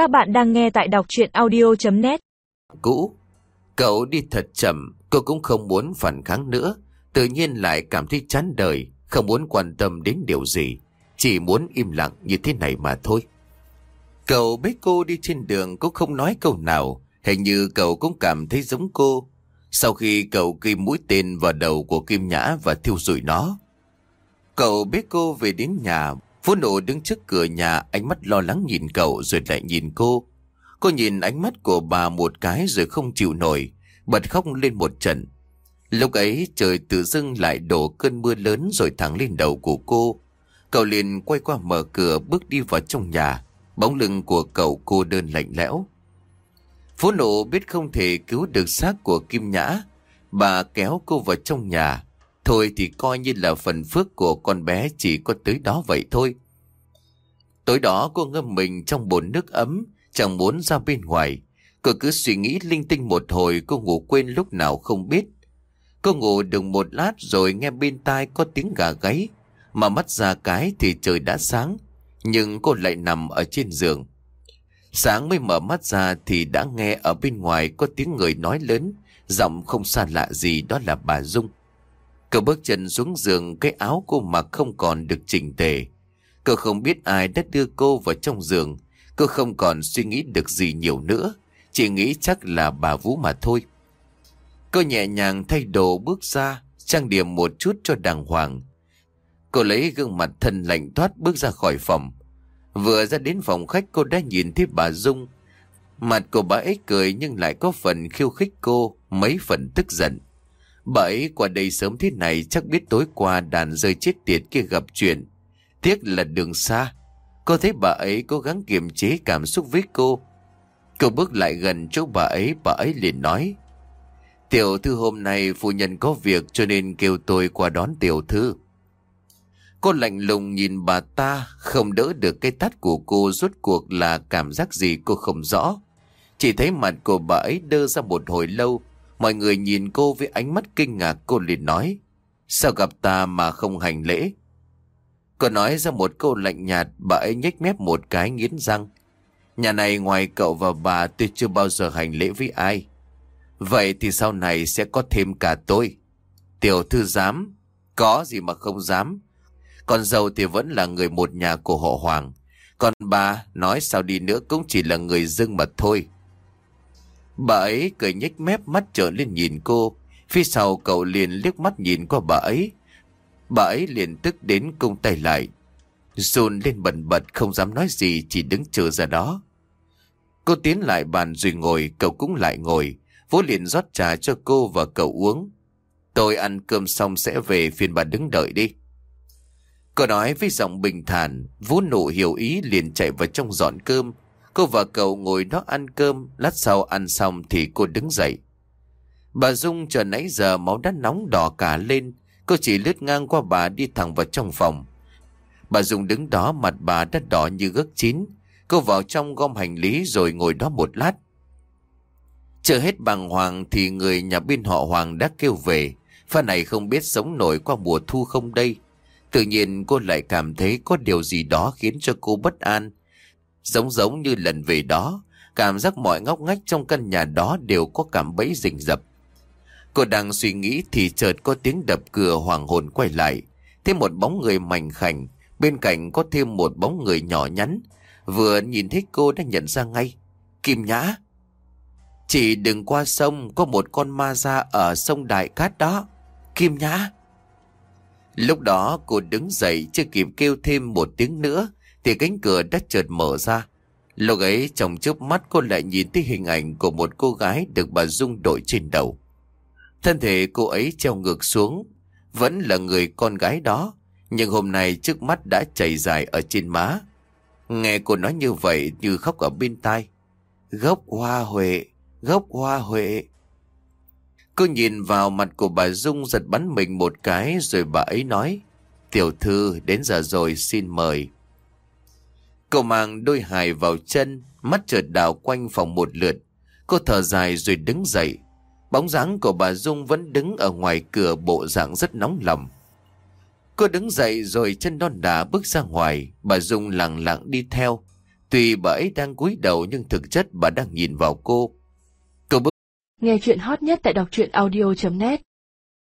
Các bạn đang nghe tại đọc chuyện audio.net Cũ, Cậu đi thật chậm, Cô cũng không muốn phản kháng nữa. Tự nhiên lại cảm thấy chán đời, Không muốn quan tâm đến điều gì. Chỉ muốn im lặng như thế này mà thôi. Cậu biết cô đi trên đường Cũng không nói câu nào. Hình như cậu cũng cảm thấy giống cô. Sau khi cậu kim mũi tên vào đầu của Kim Nhã Và thiêu rụi nó, Cậu biết cô về đến nhà. Phú nộ đứng trước cửa nhà, Ánh mắt lo lắng nhìn cậu rồi lại nhìn cô. Cô nhìn ánh mắt của bà một cái rồi không chịu nổi, Bật khóc lên một trận. Lúc ấy trời tự dưng lại đổ cơn mưa lớn rồi thẳng lên đầu của cô. Cậu liền quay qua mở cửa, bước đi vào trong nhà. Bóng lưng của cậu cô đơn lạnh lẽo. Phú nộ biết không thể cứu được xác của Kim Nhã. Bà kéo cô vào trong nhà. Thôi thì coi như là phần phước của con bé chỉ có tới đó vậy thôi. Tối đó cô ngâm mình trong bồn nước ấm, chẳng muốn ra bên ngoài. Cô cứ suy nghĩ linh tinh một hồi cô ngủ quên lúc nào không biết. Cô ngủ được một lát rồi nghe bên tai có tiếng gà gáy. Mà mắt ra cái thì trời đã sáng, nhưng cô lại nằm ở trên giường. Sáng mới mở mắt ra thì đã nghe ở bên ngoài có tiếng người nói lớn, giọng không xa lạ gì đó là bà Dung. Cậu bước chân xuống giường cái áo cô mặc không còn được chỉnh tề. Cậu không biết ai đã đưa cô vào trong giường. Cô không còn suy nghĩ được gì nhiều nữa. Chỉ nghĩ chắc là bà Vũ mà thôi. Cô nhẹ nhàng thay đồ bước ra, trang điểm một chút cho đàng hoàng. Cô lấy gương mặt thân lạnh thoát bước ra khỏi phòng. Vừa ra đến phòng khách cô đã nhìn thấy bà Dung. Mặt của bà ấy cười nhưng lại có phần khiêu khích cô, mấy phần tức giận. Bà ấy qua đây sớm thế này chắc biết tối qua đàn rơi chết tiệt kia gặp chuyện. Tiếc là đường xa. Cô thấy bà ấy cố gắng kiềm chế cảm xúc với cô. Cô bước lại gần chỗ bà ấy, bà ấy liền nói. Tiểu thư hôm nay phu nhân có việc cho nên kêu tôi qua đón tiểu thư. Cô lạnh lùng nhìn bà ta, không đỡ được cái tát của cô rốt cuộc là cảm giác gì cô không rõ. Chỉ thấy mặt của bà ấy đơ ra một hồi lâu, Mọi người nhìn cô với ánh mắt kinh ngạc, cô liền nói, Sao gặp ta mà không hành lễ? Cô nói ra một câu lạnh nhạt, Bà ấy nhếch mép một cái nghiến răng. Nhà này ngoài cậu và bà tôi chưa bao giờ hành lễ với ai. Vậy thì sau này sẽ có thêm cả tôi. Tiểu thư dám? Có gì mà không dám? Còn giàu thì vẫn là người một nhà của họ Hoàng. Còn bà, nói sao đi nữa cũng chỉ là người dưng mà thôi. Bà ấy cười nhếch mép mắt trở lên nhìn cô. Phía sau cậu liền liếc mắt nhìn qua bà ấy. Bà ấy liền tức đến cung tay lại. Run lên bần bật không dám nói gì chỉ đứng chờ ra đó. Cô tiến lại bàn rồi ngồi, cậu cũng lại ngồi. Vũ liền rót trà cho cô và cậu uống. Tôi ăn cơm xong sẽ về phiền bà đứng đợi đi. Cô nói với giọng bình thản, Vũ nụ hiểu ý liền chạy vào trong dọn cơm. Cô và cậu ngồi đó ăn cơm, lát sau ăn xong thì cô đứng dậy. Bà Dung chờ nãy giờ máu đã nóng đỏ cả lên, cô chỉ lướt ngang qua bà đi thẳng vào trong phòng. Bà Dung đứng đó mặt bà đã đỏ như gấc chín, cô vào trong gom hành lý rồi ngồi đó một lát. Chờ hết bàng hoàng thì người nhà bên họ Hoàng đã kêu về, pha này không biết sống nổi qua mùa thu không đây. Tự nhiên cô lại cảm thấy có điều gì đó khiến cho cô bất an, Giống giống như lần về đó, cảm giác mọi ngóc ngách trong căn nhà đó đều có cảm bẫy rình rập. Cô đang suy nghĩ thì chợt có tiếng đập cửa hoàng hồn quay lại. Thêm một bóng người mảnh khảnh, bên cạnh có thêm một bóng người nhỏ nhắn. Vừa nhìn thấy cô đã nhận ra ngay. Kim Nhã. Chị đừng qua sông, có một con ma ra ở sông Đại Cát đó. Kim Nhã. Lúc đó cô đứng dậy chưa kịp kêu thêm một tiếng nữa thì cánh cửa đã chợt mở ra. Lúc ấy trong chớp mắt cô lại nhìn thấy hình ảnh của một cô gái được bà Dung đội trên đầu. Thân thể cô ấy treo ngược xuống, vẫn là người con gái đó, nhưng hôm nay trước mắt đã chảy dài ở trên má. Nghe cô nói như vậy như khóc ở bên tai. Gốc hoa huệ, gốc hoa huệ. Cô nhìn vào mặt của bà Dung giật bắn mình một cái rồi bà ấy nói. Tiểu thư đến giờ rồi xin mời. Cậu mang đôi hài vào chân, mắt trượt đảo quanh phòng một lượt. Cô thở dài rồi đứng dậy. Bóng dáng của bà Dung vẫn đứng ở ngoài cửa bộ dạng rất nóng lòng. Cô đứng dậy rồi chân non đá bước ra ngoài, bà Dung lặng lặng đi theo. Tuy bà ấy đang cúi đầu nhưng thực chất bà đang nhìn vào cô. cô bước Nghe chuyện hot nhất tại đọc truyện audio.net